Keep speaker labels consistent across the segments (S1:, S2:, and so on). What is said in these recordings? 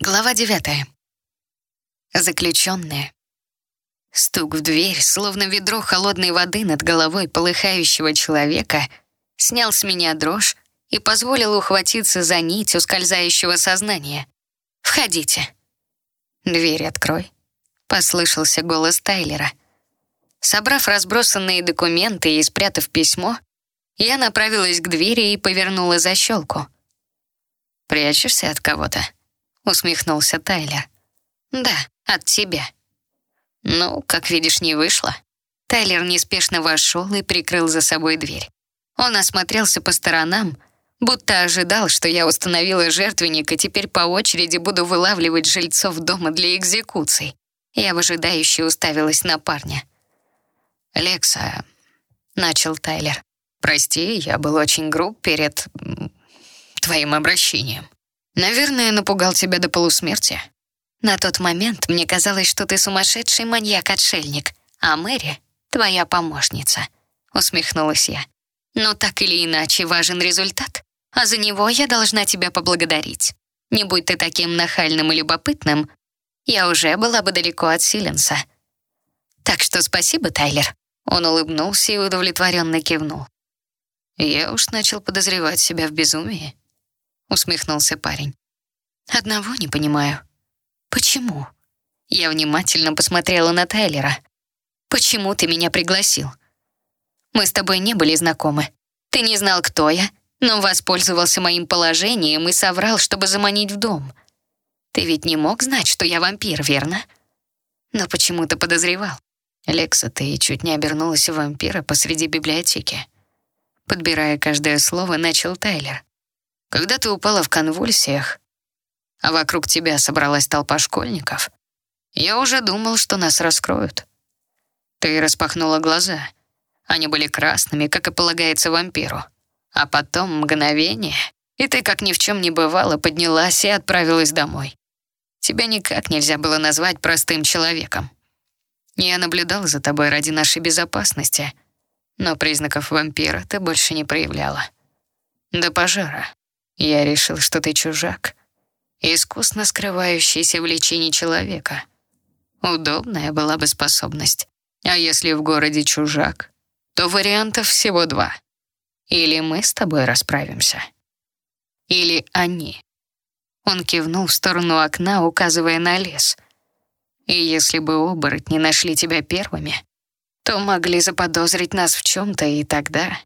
S1: Глава девятая. Заключенные. Стук в дверь, словно ведро холодной воды над головой полыхающего человека, снял с меня дрожь и позволил ухватиться за нить ускользающего сознания. «Входите». «Дверь открой», — послышался голос Тайлера. Собрав разбросанные документы и спрятав письмо, я направилась к двери и повернула защелку. «Прячешься от кого-то?» — усмехнулся Тайлер. «Да, от тебя». «Ну, как видишь, не вышло». Тайлер неспешно вошел и прикрыл за собой дверь. Он осмотрелся по сторонам, будто ожидал, что я установила жертвенник и теперь по очереди буду вылавливать жильцов дома для экзекуций. Я выжидающе уставилась на парня. «Лекса», — начал Тайлер, — «прости, я был очень груб перед твоим обращением. Наверное, напугал тебя до полусмерти». На тот момент мне казалось, что ты сумасшедший маньяк-отшельник, а Мэри — твоя помощница», — усмехнулась я. «Но так или иначе важен результат, а за него я должна тебя поблагодарить. Не будь ты таким нахальным и любопытным, я уже была бы далеко от Силенса. Так что спасибо, Тайлер». Он улыбнулся и удовлетворенно кивнул. «Я уж начал подозревать себя в безумии», — усмехнулся парень. «Одного не понимаю. Почему?» Я внимательно посмотрела на Тайлера. «Почему ты меня пригласил? Мы с тобой не были знакомы. Ты не знал, кто я, но воспользовался моим положением и соврал, чтобы заманить в дом. Ты ведь не мог знать, что я вампир, верно? Но почему ты подозревал? Лекса, ты чуть не обернулась вампира посреди библиотеки. Подбирая каждое слово, начал Тайлер. Когда ты упала в конвульсиях, а вокруг тебя собралась толпа школьников, я уже думал, что нас раскроют. Ты распахнула глаза. Они были красными, как и полагается вампиру. А потом мгновение, и ты, как ни в чем не бывало, поднялась и отправилась домой. Тебя никак нельзя было назвать простым человеком. Я наблюдал за тобой ради нашей безопасности, но признаков вампира ты больше не проявляла. До пожара я решил, что ты чужак, искусно скрывающийся в лечении человека. Удобная была бы способность. А если в городе чужак, то вариантов всего два. Или мы с тобой расправимся, или они. Он кивнул в сторону окна, указывая на лес. И если бы оборотни нашли тебя первыми, то могли заподозрить нас в чем-то, и тогда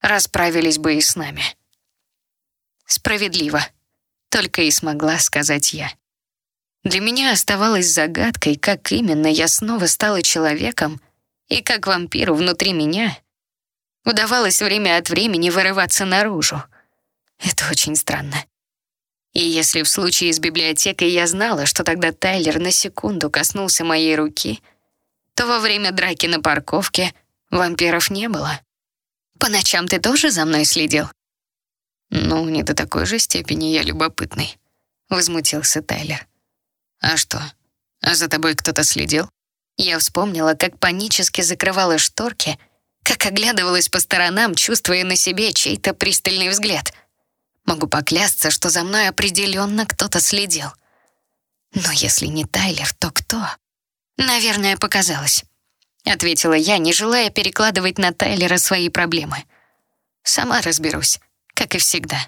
S1: расправились бы и с нами. Справедливо только и смогла сказать я. Для меня оставалось загадкой, как именно я снова стала человеком и как вампиру внутри меня удавалось время от времени вырываться наружу. Это очень странно. И если в случае с библиотекой я знала, что тогда Тайлер на секунду коснулся моей руки, то во время драки на парковке вампиров не было. По ночам ты тоже за мной следил? «Ну, не до такой же степени я любопытный», — возмутился Тайлер. «А что, а за тобой кто-то следил?» Я вспомнила, как панически закрывала шторки, как оглядывалась по сторонам, чувствуя на себе чей-то пристальный взгляд. Могу поклясться, что за мной определенно кто-то следил. Но если не Тайлер, то кто? Наверное, показалось. Ответила я, не желая перекладывать на Тайлера свои проблемы. Сама разберусь как и всегда.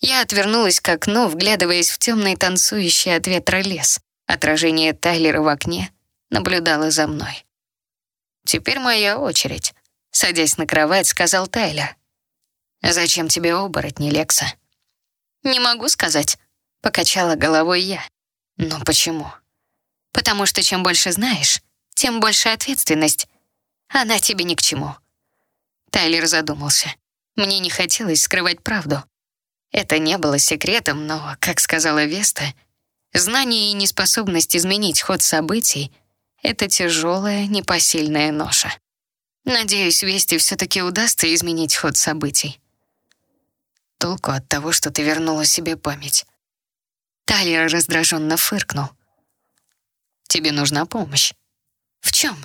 S1: Я отвернулась к окну, вглядываясь в темный танцующий от ветра лес. Отражение Тайлера в окне наблюдало за мной. «Теперь моя очередь», — садясь на кровать, сказал Тайлер. «Зачем тебе оборотни, Лекса?» «Не могу сказать», — покачала головой я. «Но почему?» «Потому что чем больше знаешь, тем больше ответственность. Она тебе ни к чему». Тайлер задумался. Мне не хотелось скрывать правду. Это не было секретом, но, как сказала Веста, знание и неспособность изменить ход событий — это тяжелая, непосильная ноша. Надеюсь, Весте все-таки удастся изменить ход событий. Толку от того, что ты вернула себе память. Талия раздраженно фыркнул. Тебе нужна помощь. В чем?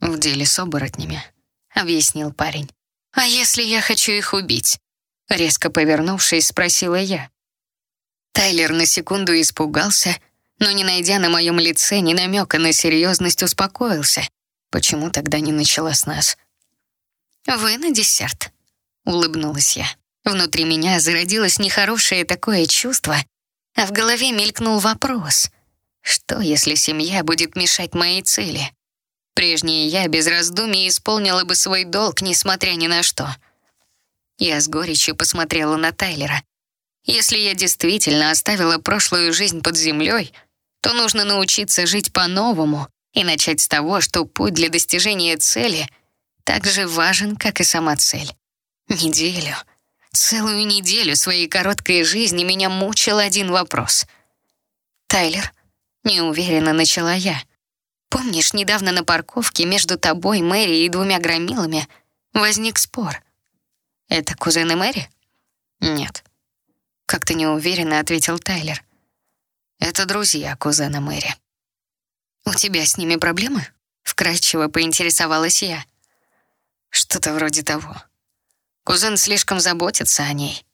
S1: В деле с оборотнями, объяснил парень. «А если я хочу их убить?» Резко повернувшись, спросила я. Тайлер на секунду испугался, но, не найдя на моем лице ни намека на серьезность, успокоился. Почему тогда не начала с нас? «Вы на десерт», — улыбнулась я. Внутри меня зародилось нехорошее такое чувство, а в голове мелькнул вопрос. Что, если семья будет мешать моей цели? Прежняя я без раздумий исполнила бы свой долг, несмотря ни на что. Я с горечью посмотрела на Тайлера. Если я действительно оставила прошлую жизнь под землей, то нужно научиться жить по-новому и начать с того, что путь для достижения цели так же важен, как и сама цель. Неделю, целую неделю своей короткой жизни меня мучил один вопрос. «Тайлер», — неуверенно начала я, «помнишь, недавно на парковке между тобой, Мэри и двумя громилами возник спор? Это кузены Мэри?» «Нет», — как-то неуверенно ответил Тайлер. «Это друзья кузена Мэри». «У тебя с ними проблемы?» — вкратчиво поинтересовалась я. «Что-то вроде того. Кузен слишком заботится о ней».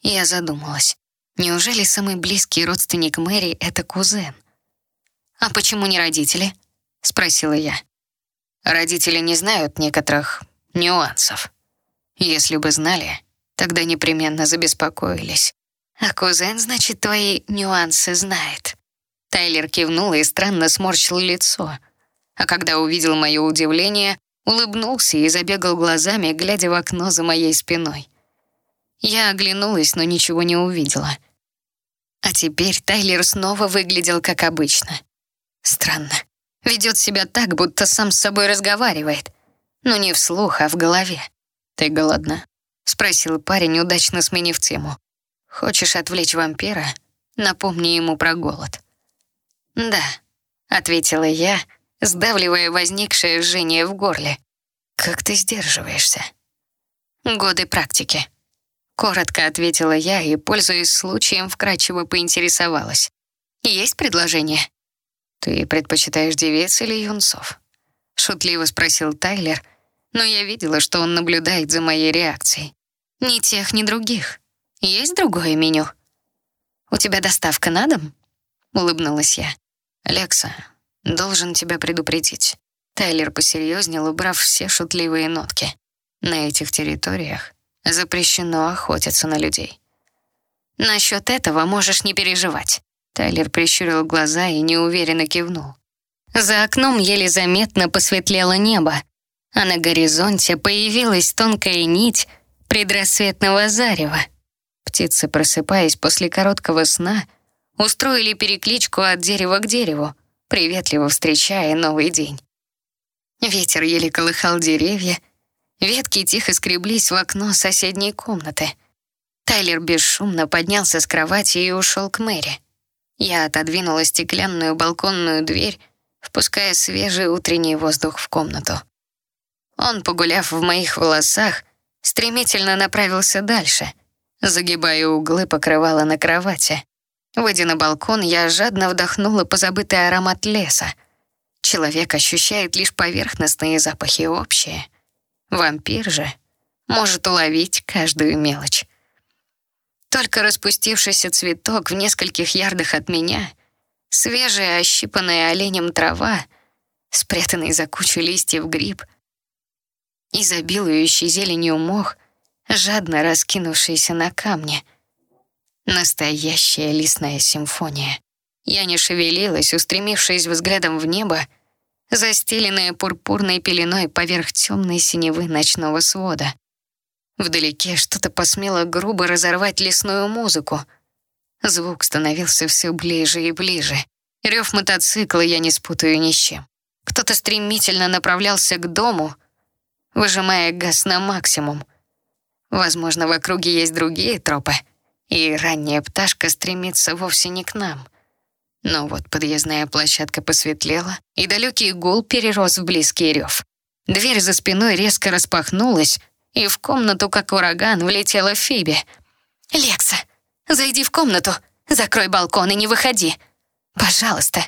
S1: Я задумалась. Неужели самый близкий родственник Мэри — это кузен? «А почему не родители?» — спросила я. «Родители не знают некоторых нюансов. Если бы знали, Тогда непременно забеспокоились. А кузен, значит, твои нюансы знает. Тайлер кивнул и странно сморщил лицо. А когда увидел мое удивление, улыбнулся и забегал глазами, глядя в окно за моей спиной. Я оглянулась, но ничего не увидела. А теперь Тайлер снова выглядел как обычно. Странно. Ведет себя так, будто сам с собой разговаривает. Но не вслух, а в голове. «Ты голодна?» — спросил парень, удачно сменив тему. «Хочешь отвлечь вампира? Напомни ему про голод». «Да», — ответила я, сдавливая возникшее жжение в горле. «Как ты сдерживаешься?» «Годы практики», — коротко ответила я и, пользуясь случаем, вкрадчиво поинтересовалась. «Есть предложение?» «Ты предпочитаешь девиц или юнцов?» — шутливо спросил Тайлер, но я видела, что он наблюдает за моей реакцией. Ни тех, ни других. Есть другое меню? У тебя доставка на дом? Улыбнулась я. Лекса, должен тебя предупредить. Тайлер посерьезнел, убрав все шутливые нотки. На этих территориях запрещено охотиться на людей. Насчет этого можешь не переживать. Тайлер прищурил глаза и неуверенно кивнул. За окном еле заметно посветлело небо, а на горизонте появилась тонкая нить предрассветного зарева. Птицы, просыпаясь после короткого сна, устроили перекличку от дерева к дереву, приветливо встречая новый день. Ветер еле колыхал деревья, ветки тихо скреблись в окно соседней комнаты. Тайлер бесшумно поднялся с кровати и ушел к Мэри. Я отодвинула стеклянную балконную дверь, впуская свежий утренний воздух в комнату. Он, погуляв в моих волосах, стремительно направился дальше, загибая углы покрывала на кровати. Выйдя на балкон, я жадно вдохнула позабытый аромат леса. Человек ощущает лишь поверхностные запахи общие. Вампир же может уловить каждую мелочь. Только распустившийся цветок в нескольких ярдах от меня, свежая, ощипанная оленем трава, спрятанный за кучу листьев гриб — изобилующий зеленью мох, жадно раскинувшийся на камне. Настоящая лесная симфония. Я не шевелилась, устремившись взглядом в небо, застеленное пурпурной пеленой поверх темной синевы ночного свода. Вдалеке что-то посмело грубо разорвать лесную музыку. Звук становился все ближе и ближе. Рев мотоцикла я не спутаю ни с чем. Кто-то стремительно направлялся к дому — выжимая газ на максимум. Возможно, в округе есть другие тропы, и ранняя пташка стремится вовсе не к нам. Но вот подъездная площадка посветлела, и далекий гул перерос в близкий рев. Дверь за спиной резко распахнулась, и в комнату, как ураган, влетела Фиби. «Лекса, зайди в комнату, закрой балкон и не выходи. Пожалуйста».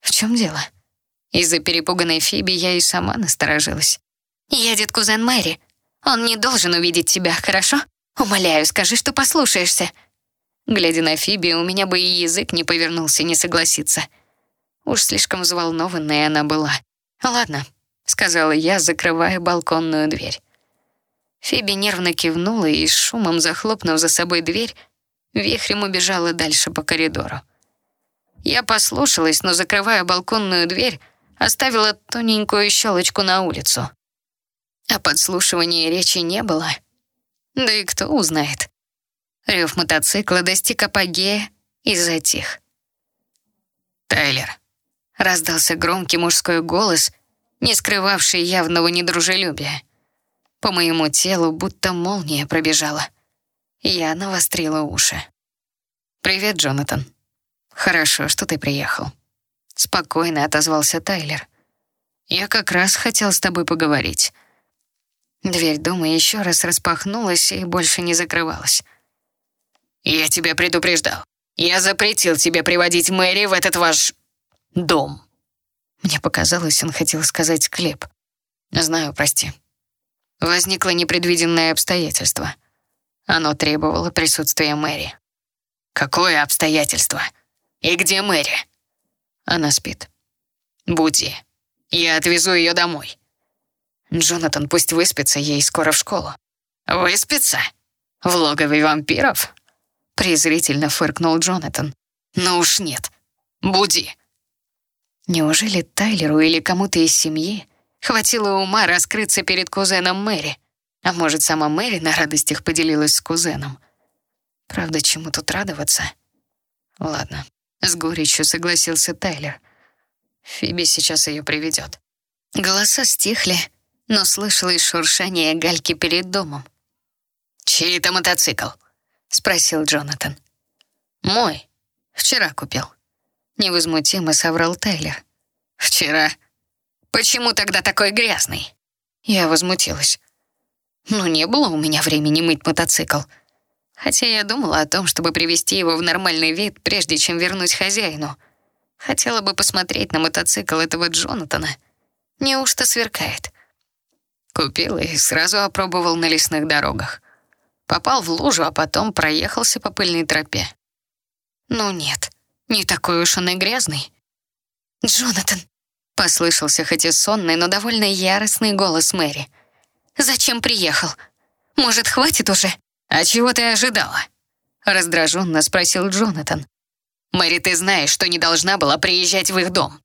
S1: «В чем дело?» Из-за перепуганной Фиби я и сама насторожилась. «Едет кузен Мэри. Он не должен увидеть тебя, хорошо? Умоляю, скажи, что послушаешься». Глядя на Фиби, у меня бы и язык не повернулся не согласиться. Уж слишком взволнованная она была. «Ладно», — сказала я, закрывая балконную дверь. Фиби нервно кивнула и, с шумом захлопнув за собой дверь, вихрем убежала дальше по коридору. Я послушалась, но, закрывая балконную дверь, оставила тоненькую щелочку на улицу. О подслушивании речи не было. Да и кто узнает. Рев мотоцикла достиг апогея и затих. «Тайлер», — раздался громкий мужской голос, не скрывавший явного недружелюбия. По моему телу будто молния пробежала. Я навострила уши. «Привет, Джонатан. Хорошо, что ты приехал». Спокойно отозвался Тайлер. «Я как раз хотел с тобой поговорить». Дверь дома еще раз распахнулась и больше не закрывалась. «Я тебя предупреждал. Я запретил тебе приводить Мэри в этот ваш... дом». Мне показалось, он хотел сказать «склеп». «Знаю, прости». Возникло непредвиденное обстоятельство. Оно требовало присутствия Мэри. «Какое обстоятельство? И где Мэри?» Она спит. «Буди, я отвезу ее домой». «Джонатан, пусть выспится, ей скоро в школу». «Выспится? В логове вампиров?» Презрительно фыркнул Джонатан. «Ну уж нет. Буди». Неужели Тайлеру или кому-то из семьи хватило ума раскрыться перед кузеном Мэри? А может, сама Мэри на радостях поделилась с кузеном? Правда, чему тут радоваться? Ладно, с горечью согласился Тайлер. Фиби сейчас ее приведет. Голоса стихли, но слышалось шуршание гальки перед домом. «Чей это мотоцикл?» — спросил Джонатан. «Мой. Вчера купил». Невозмутимо соврал Тайлер. «Вчера? Почему тогда такой грязный?» Я возмутилась. «Ну, не было у меня времени мыть мотоцикл. Хотя я думала о том, чтобы привести его в нормальный вид, прежде чем вернуть хозяину. Хотела бы посмотреть на мотоцикл этого Джонатана. Неужто сверкает?» Купил и сразу опробовал на лесных дорогах. Попал в лужу, а потом проехался по пыльной тропе. Ну нет, не такой уж он и грязный. «Джонатан!» — послышался хоть и сонный, но довольно яростный голос Мэри. «Зачем приехал? Может, хватит уже?» «А чего ты ожидала?» — раздраженно спросил Джонатан. «Мэри, ты знаешь, что не должна была приезжать в их дом».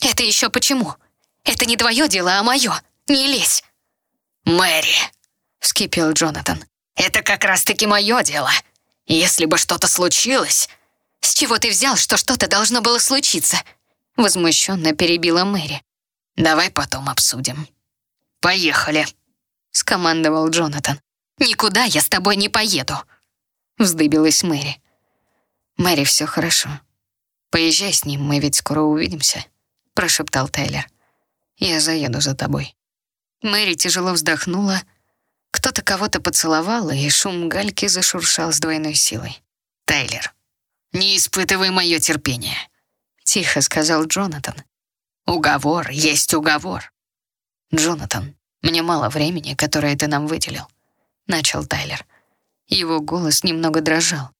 S1: «Это еще почему? Это не твое дело, а мое. Не лезь!» «Мэри!» — вскипел Джонатан. Это как раз-таки мое дело. Если бы что-то случилось... С чего ты взял, что что-то должно было случиться? Возмущенно перебила Мэри. Давай потом обсудим. Поехали, скомандовал Джонатан. Никуда я с тобой не поеду. Вздыбилась Мэри. Мэри, все хорошо. Поезжай с ним, мы ведь скоро увидимся, прошептал Тайлер. Я заеду за тобой. Мэри тяжело вздохнула, кто-то кого-то поцеловал, и шум гальки зашуршал с двойной силой. «Тайлер, не испытывай мое терпение», — тихо сказал Джонатан. «Уговор есть уговор». «Джонатан, мне мало времени, которое ты нам выделил», — начал Тайлер. Его голос немного дрожал.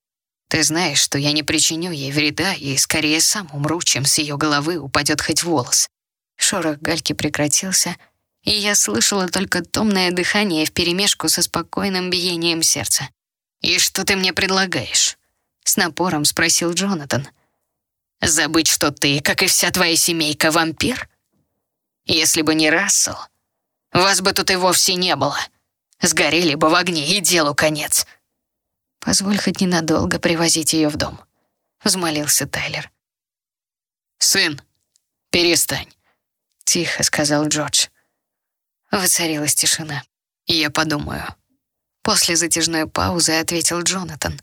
S1: «Ты знаешь, что я не причиню ей вреда и скорее сам умру, чем с ее головы упадет хоть волос». Шорох гальки прекратился — и я слышала только томное дыхание вперемешку со спокойным биением сердца. «И что ты мне предлагаешь?» — с напором спросил Джонатан. «Забыть, что ты, как и вся твоя семейка, вампир? Если бы не Рассел, вас бы тут и вовсе не было. Сгорели бы в огне, и делу конец». «Позволь хоть ненадолго привозить ее в дом», — взмолился Тайлер. «Сын, перестань», — тихо сказал Джордж. Воцарилась тишина. «Я подумаю». После затяжной паузы ответил Джонатан.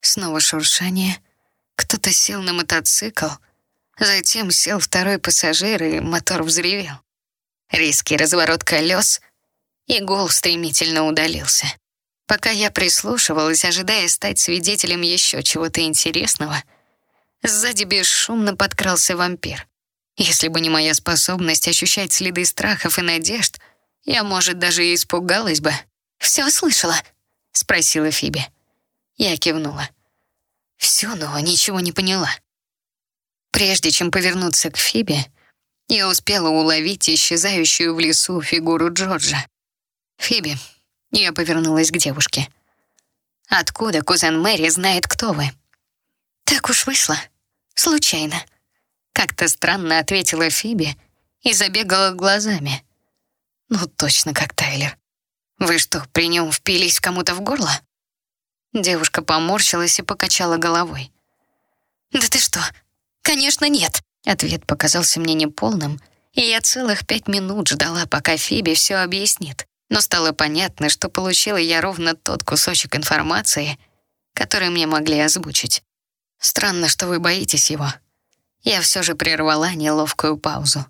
S1: Снова шуршание. Кто-то сел на мотоцикл. Затем сел второй пассажир, и мотор взревел. Резкий разворот колес, и гул стремительно удалился. Пока я прислушивалась, ожидая стать свидетелем еще чего-то интересного, сзади бесшумно подкрался вампир. Если бы не моя способность ощущать следы страхов и надежд, я, может, даже и испугалась бы. «Все слышала?» — спросила Фиби. Я кивнула. Все, но ничего не поняла. Прежде чем повернуться к Фибе, я успела уловить исчезающую в лесу фигуру Джорджа. «Фиби», — я повернулась к девушке. «Откуда кузен Мэри знает, кто вы?» «Так уж вышло. Случайно». Как-то странно ответила Фиби и забегала глазами. «Ну, точно как Тайлер. Вы что, при нем впились кому-то в горло?» Девушка поморщилась и покачала головой. «Да ты что? Конечно, нет!» Ответ показался мне неполным, и я целых пять минут ждала, пока Фиби все объяснит. Но стало понятно, что получила я ровно тот кусочек информации, который мне могли озвучить. Странно, что вы боитесь его. Я все же прервала неловкую паузу.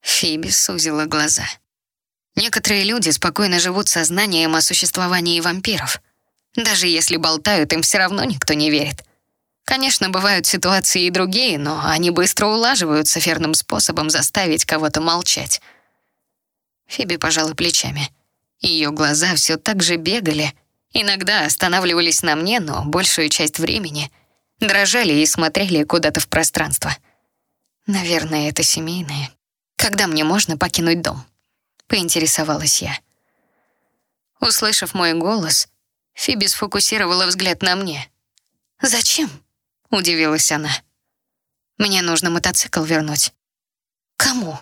S1: Фиби сузила глаза. Некоторые люди спокойно живут сознанием о существовании вампиров. Даже если болтают, им все равно никто не верит. Конечно, бывают ситуации и другие, но они быстро улаживаются верным способом заставить кого-то молчать. Фиби пожала плечами. Ее глаза все так же бегали, иногда останавливались на мне, но большую часть времени дрожали и смотрели куда-то в пространство. Наверное, это семейное. Когда мне можно покинуть дом? Поинтересовалась я. Услышав мой голос, Фиби сфокусировала взгляд на мне. «Зачем?» — удивилась она. «Мне нужно мотоцикл вернуть». «Кому?»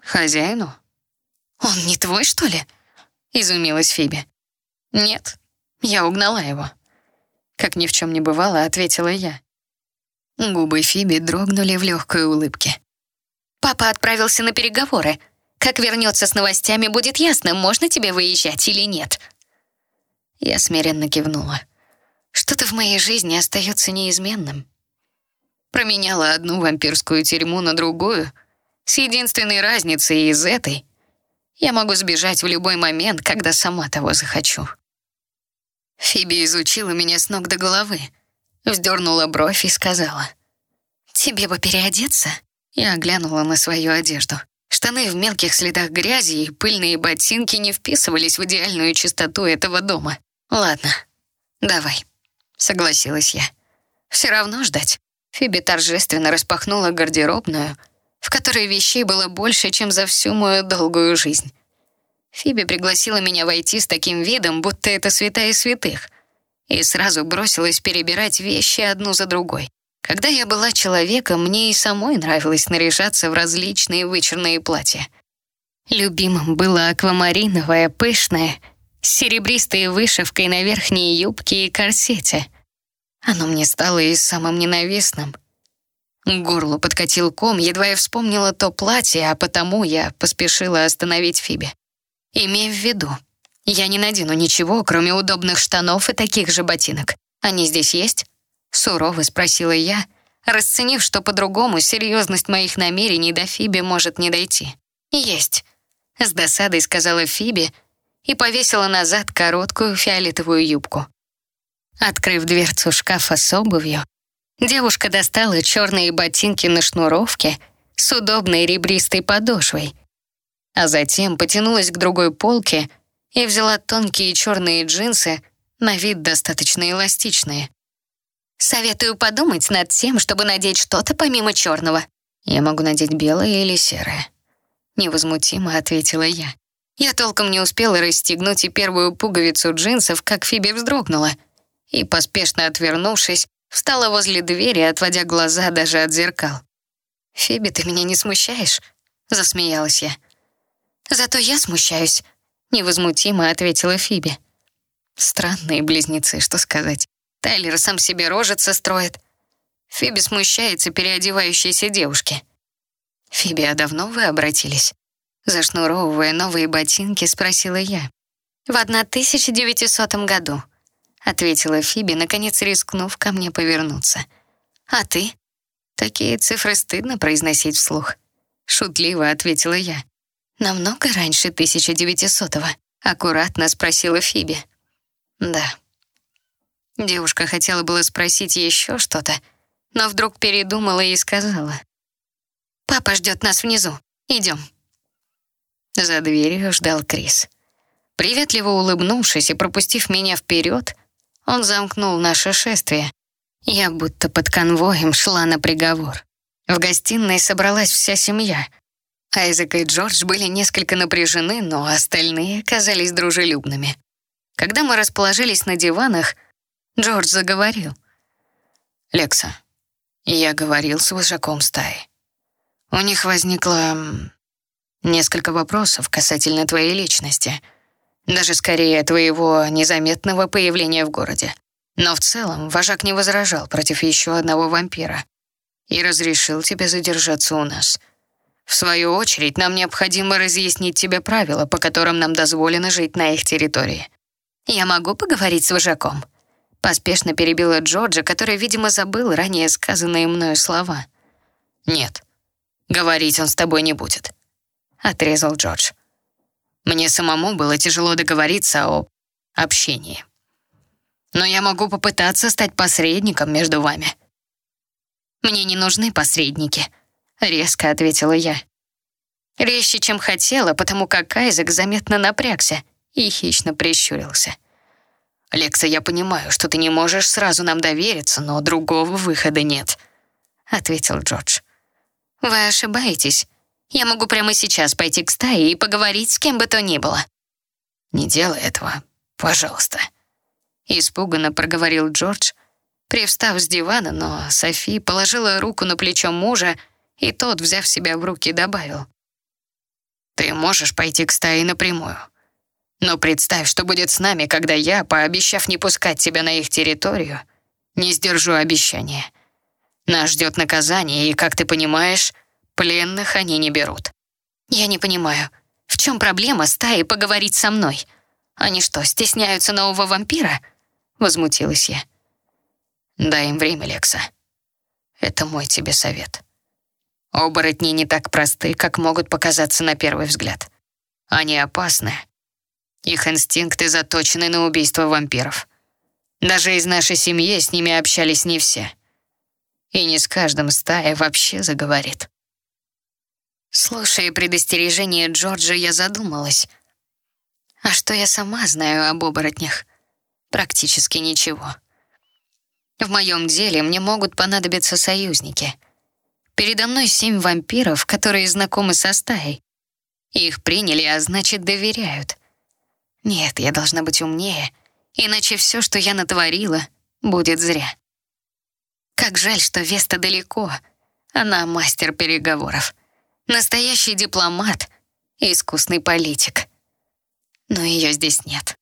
S1: «Хозяину». «Он не твой, что ли?» — изумилась Фиби. «Нет, я угнала его». Как ни в чем не бывало, ответила я. Губы Фиби дрогнули в легкой улыбке. «Папа отправился на переговоры. Как вернется с новостями, будет ясно, можно тебе выезжать или нет». Я смиренно кивнула. Что-то в моей жизни остается неизменным. Променяла одну вампирскую тюрьму на другую, с единственной разницей из этой я могу сбежать в любой момент, когда сама того захочу. Фиби изучила меня с ног до головы, вздернула бровь и сказала. «Тебе бы переодеться?» Я оглянула на свою одежду. Штаны в мелких следах грязи и пыльные ботинки не вписывались в идеальную чистоту этого дома. «Ладно, давай», — согласилась я. «Все равно ждать». Фиби торжественно распахнула гардеробную — в которой вещей было больше, чем за всю мою долгую жизнь. Фиби пригласила меня войти с таким видом, будто это святая святых, и сразу бросилась перебирать вещи одну за другой. Когда я была человеком, мне и самой нравилось наряжаться в различные вычурные платья. Любимым было аквамариновое, пышное, с серебристой вышивкой на верхней юбке и корсете. Оно мне стало и самым ненавистным. К горлу подкатил ком, едва я вспомнила то платье, а потому я поспешила остановить Фиби. Имей в виду, я не надену ничего, кроме удобных штанов и таких же ботинок. Они здесь есть? Сурово спросила я, расценив, что по-другому серьезность моих намерений до Фиби может не дойти. Есть. С досадой сказала Фиби и повесила назад короткую фиолетовую юбку. Открыв дверцу шкафа с обувью, Девушка достала черные ботинки на шнуровке с удобной ребристой подошвой, а затем потянулась к другой полке и взяла тонкие черные джинсы, на вид достаточно эластичные. «Советую подумать над тем, чтобы надеть что-то помимо черного. Я могу надеть белое или серое», — невозмутимо ответила я. Я толком не успела расстегнуть и первую пуговицу джинсов, как Фиби вздрогнула, и, поспешно отвернувшись, Встала возле двери, отводя глаза даже от зеркал. «Фиби, ты меня не смущаешь?» — засмеялась я. «Зато я смущаюсь», — невозмутимо ответила Фиби. Странные близнецы, что сказать. Тайлер сам себе рожица строит. Фиби смущается переодевающейся девушке. «Фиби, а давно вы обратились?» Зашнуровывая новые ботинки, спросила я. «В 1900 году», — ответила Фиби, наконец рискнув ко мне повернуться. «А ты?» «Такие цифры стыдно произносить вслух», — шутливо ответила я. «Намного раньше 1900-го?» — аккуратно спросила Фиби. «Да». Девушка хотела было спросить еще что-то, но вдруг передумала и сказала. «Папа ждет нас внизу. Идем». За дверью ждал Крис. Приветливо улыбнувшись и пропустив меня вперед, он замкнул наше шествие, Я будто под конвоем шла на приговор. В гостиной собралась вся семья. Айзек и Джордж были несколько напряжены, но остальные казались дружелюбными. Когда мы расположились на диванах, Джордж заговорил. «Лекса, я говорил с вожаком стаи. У них возникло несколько вопросов касательно твоей личности. Даже скорее твоего незаметного появления в городе. Но в целом вожак не возражал против еще одного вампира и разрешил тебе задержаться у нас. В свою очередь, нам необходимо разъяснить тебе правила, по которым нам дозволено жить на их территории. Я могу поговорить с вожаком?» Поспешно перебила Джорджа, который, видимо, забыл ранее сказанные мною слова. «Нет, говорить он с тобой не будет», — отрезал Джордж. «Мне самому было тяжело договориться о общении. Но я могу попытаться стать посредником между вами». «Мне не нужны посредники», — резко ответила я. Резче, чем хотела, потому как Айзек заметно напрягся и хищно прищурился. «Лекса, я понимаю, что ты не можешь сразу нам довериться, но другого выхода нет», — ответил Джордж. «Вы ошибаетесь. Я могу прямо сейчас пойти к стае и поговорить с кем бы то ни было». «Не делай этого, пожалуйста», — испуганно проговорил Джордж, привстав с дивана, но Софи положила руку на плечо мужа, и тот, взяв себя в руки, добавил. «Ты можешь пойти к стае напрямую. Но представь, что будет с нами, когда я, пообещав не пускать тебя на их территорию, не сдержу обещания. Нас ждет наказание, и, как ты понимаешь, пленных они не берут. Я не понимаю, в чем проблема стаи поговорить со мной? Они что, стесняются нового вампира? Возмутилась я. Дай им время, Лекса. Это мой тебе совет. Оборотни не так просты, как могут показаться на первый взгляд. Они опасны, их инстинкты заточены на убийство вампиров. Даже из нашей семьи с ними общались не все. И не с каждым стая вообще заговорит. Слушая предостережение Джорджа, я задумалась. А что я сама знаю об оборотнях? Практически ничего. В моем деле мне могут понадобиться союзники. Передо мной семь вампиров, которые знакомы со стаей. Их приняли, а значит, доверяют. Нет, я должна быть умнее, иначе все, что я натворила, будет зря. Как жаль, что Веста далеко. Она мастер переговоров. Настоящий дипломат и искусный политик. Но ее здесь нет.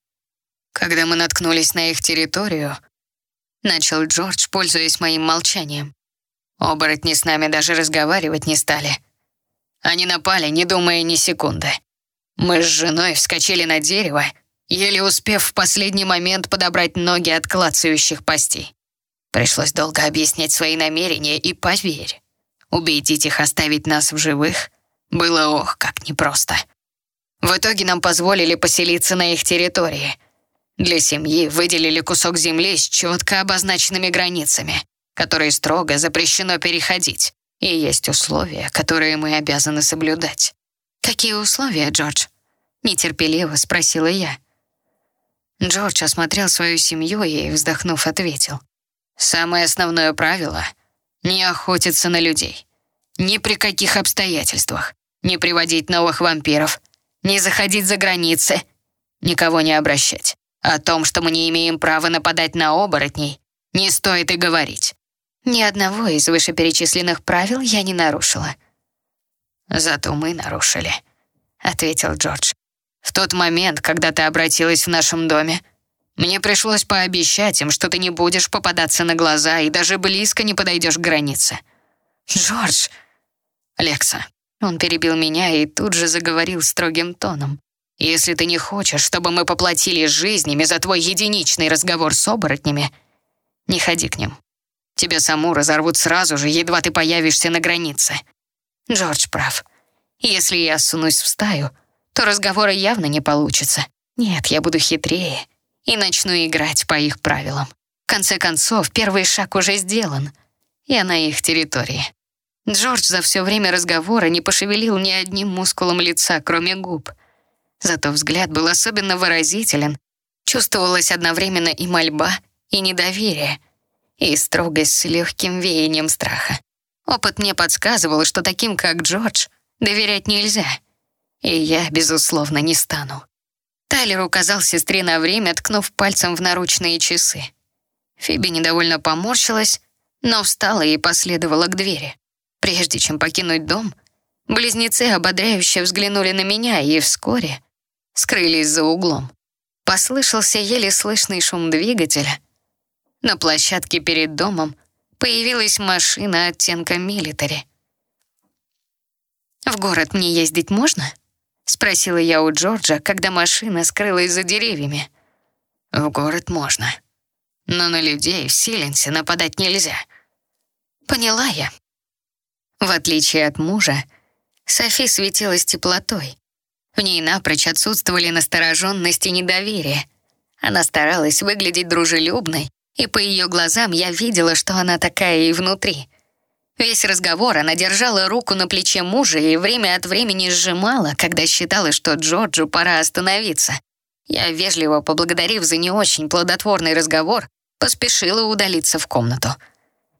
S1: Когда мы наткнулись на их территорию, начал Джордж, пользуясь моим молчанием. Оборотни с нами даже разговаривать не стали. Они напали, не думая ни секунды. Мы с женой вскочили на дерево, еле успев в последний момент подобрать ноги от клацающих постей. Пришлось долго объяснять свои намерения, и поверь, убедить их оставить нас в живых было ох, как непросто. В итоге нам позволили поселиться на их территории. Для семьи выделили кусок земли с четко обозначенными границами, которые строго запрещено переходить, и есть условия, которые мы обязаны соблюдать. «Какие условия, Джордж?» — нетерпеливо спросила я. Джордж осмотрел свою семью и, вздохнув, ответил. «Самое основное правило — не охотиться на людей. Ни при каких обстоятельствах. Не приводить новых вампиров. Не заходить за границы. Никого не обращать. О том, что мы не имеем права нападать на оборотней, не стоит и говорить. Ни одного из вышеперечисленных правил я не нарушила. Зато мы нарушили, ответил Джордж. В тот момент, когда ты обратилась в нашем доме, мне пришлось пообещать им, что ты не будешь попадаться на глаза и даже близко не подойдешь к границе. Джордж, Лекса, он перебил меня и тут же заговорил строгим тоном. Если ты не хочешь, чтобы мы поплатились жизнями за твой единичный разговор с оборотнями, не ходи к ним. Тебя саму разорвут сразу же, едва ты появишься на границе. Джордж прав. Если я сунусь в стаю, то разговора явно не получится. Нет, я буду хитрее и начну играть по их правилам. В конце концов, первый шаг уже сделан. Я на их территории. Джордж за все время разговора не пошевелил ни одним мускулом лица, кроме губ. Зато взгляд был особенно выразителен. Чувствовалась одновременно и мольба, и недоверие. и строгость с легким веянием страха. Опыт мне подсказывал, что таким, как Джордж, доверять нельзя. И я, безусловно, не стану. Тайлер указал сестре на время, ткнув пальцем в наручные часы. Фиби недовольно поморщилась, но встала и последовала к двери. Прежде чем покинуть дом, близнецы ободряюще взглянули на меня и вскоре скрылись за углом. Послышался еле слышный шум двигателя. На площадке перед домом появилась машина оттенка милитари. «В город мне ездить можно?» — спросила я у Джорджа, когда машина скрылась за деревьями. «В город можно, но на людей в Силенсе нападать нельзя». Поняла я. В отличие от мужа, Софи светилась теплотой. В ней напрочь отсутствовали настороженность и недоверие. Она старалась выглядеть дружелюбной, и по ее глазам я видела, что она такая и внутри. Весь разговор она держала руку на плече мужа и время от времени сжимала, когда считала, что Джорджу пора остановиться. Я, вежливо поблагодарив за не очень плодотворный разговор, поспешила удалиться в комнату.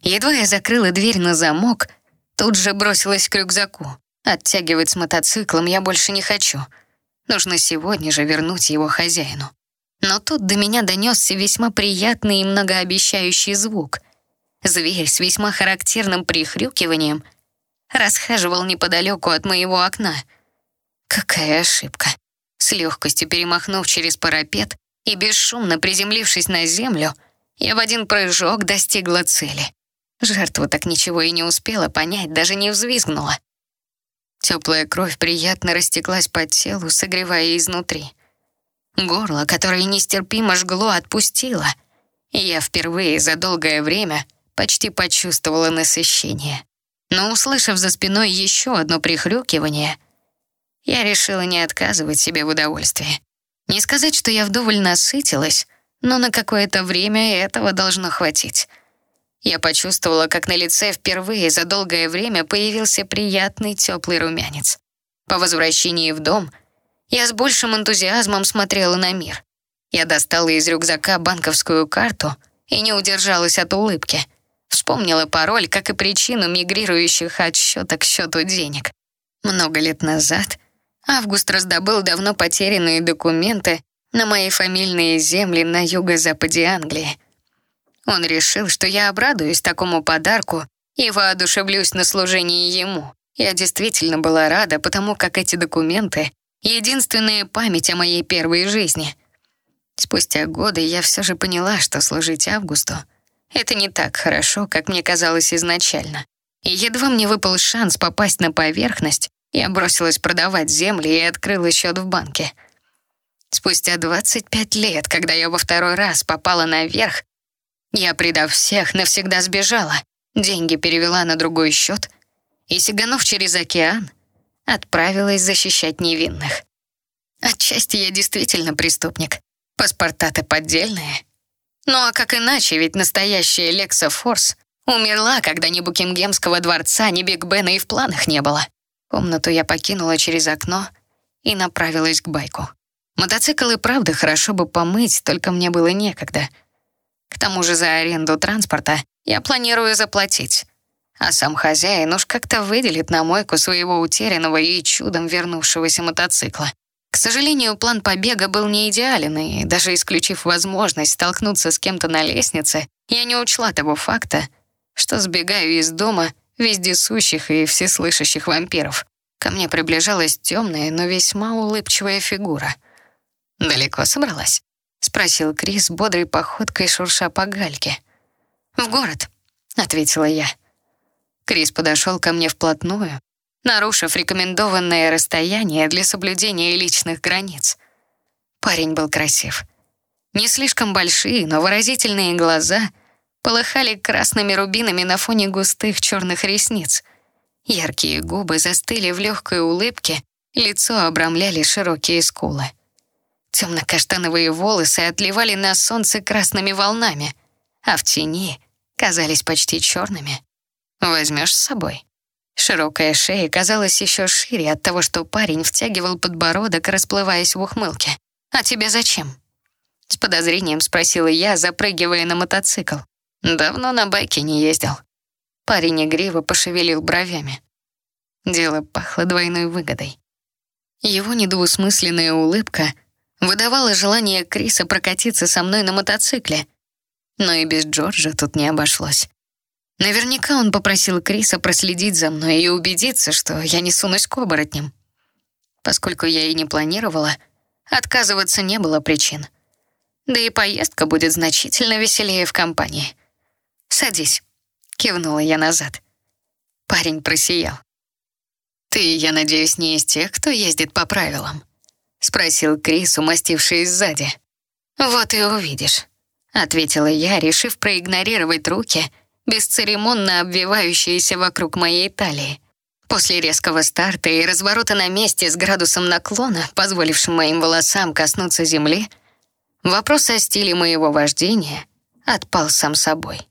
S1: Едва я закрыла дверь на замок, тут же бросилась к рюкзаку. Оттягивать с мотоциклом я больше не хочу. Нужно сегодня же вернуть его хозяину. Но тут до меня донесся весьма приятный и многообещающий звук. Зверь с весьма характерным прихрюкиванием расхаживал неподалеку от моего окна. Какая ошибка. С легкостью перемахнув через парапет и бесшумно приземлившись на землю, я в один прыжок достигла цели. Жертва так ничего и не успела понять, даже не взвизгнула. Теплая кровь приятно растеклась по телу, согревая изнутри. Горло, которое нестерпимо жгло, отпустило, и я впервые за долгое время почти почувствовала насыщение. Но, услышав за спиной еще одно прихрюкивание, я решила не отказывать себе в удовольствии. Не сказать, что я вдоволь насытилась, но на какое-то время этого должно хватить. Я почувствовала, как на лице впервые за долгое время появился приятный теплый румянец. По возвращении в дом я с большим энтузиазмом смотрела на мир. Я достала из рюкзака банковскую карту и не удержалась от улыбки. Вспомнила пароль, как и причину мигрирующих от счета к счету денег. Много лет назад Август раздобыл давно потерянные документы на мои фамильные земли на юго-западе Англии. Он решил, что я обрадуюсь такому подарку и воодушевлюсь на служении ему. Я действительно была рада, потому как эти документы Единственная память о моей первой жизни. Спустя годы я все же поняла, что служить Августу — это не так хорошо, как мне казалось изначально. И едва мне выпал шанс попасть на поверхность, я бросилась продавать земли и открыла счет в банке. Спустя 25 лет, когда я во второй раз попала наверх, я, предав всех, навсегда сбежала, деньги перевела на другой счет и, сиганув через океан, отправилась защищать невинных. Отчасти я действительно преступник. Паспорта-то поддельные. Ну а как иначе, ведь настоящая Лекса Форс умерла, когда ни Букингемского дворца, ни Биг Бена и в планах не было. Комнату я покинула через окно и направилась к байку. Мотоцикл и правда хорошо бы помыть, только мне было некогда. К тому же за аренду транспорта я планирую заплатить а сам хозяин уж как-то выделит на мойку своего утерянного и чудом вернувшегося мотоцикла. К сожалению, план побега был не идеален, и даже исключив возможность столкнуться с кем-то на лестнице, я не учла того факта, что сбегаю из дома вездесущих и всеслышащих вампиров. Ко мне приближалась темная, но весьма улыбчивая фигура. «Далеко собралась?» — спросил Крис бодрой походкой, шурша по гальке. «В город», — ответила я. Крис подошел ко мне вплотную, нарушив рекомендованное расстояние для соблюдения личных границ. Парень был красив. Не слишком большие, но выразительные глаза полыхали красными рубинами на фоне густых черных ресниц. Яркие губы застыли в легкой улыбке, лицо обрамляли широкие скулы. Темно-каштановые волосы отливали на солнце красными волнами, а в тени казались почти черными. Возьмешь с собой?» Широкая шея казалась еще шире от того, что парень втягивал подбородок, расплываясь в ухмылке. «А тебе зачем?» С подозрением спросила я, запрыгивая на мотоцикл. Давно на байке не ездил. Парень игриво пошевелил бровями. Дело пахло двойной выгодой. Его недвусмысленная улыбка выдавала желание Криса прокатиться со мной на мотоцикле. Но и без Джорджа тут не обошлось. Наверняка он попросил Криса проследить за мной и убедиться, что я не сунусь к оборотням. Поскольку я и не планировала, отказываться не было причин. Да и поездка будет значительно веселее в компании. «Садись», — кивнула я назад. Парень просиял. «Ты, я надеюсь, не из тех, кто ездит по правилам?» — спросил Крис, умастившись сзади. «Вот и увидишь», — ответила я, решив проигнорировать руки, бесцеремонно обвивающиеся вокруг моей талии. После резкого старта и разворота на месте с градусом наклона, позволившим моим волосам коснуться земли, вопрос о стиле моего вождения отпал сам собой.